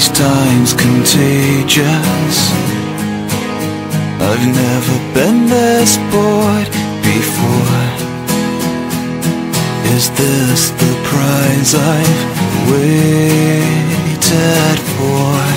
these times contagious I've never been this bored before Is this the prize I've waited for?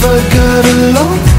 never got along.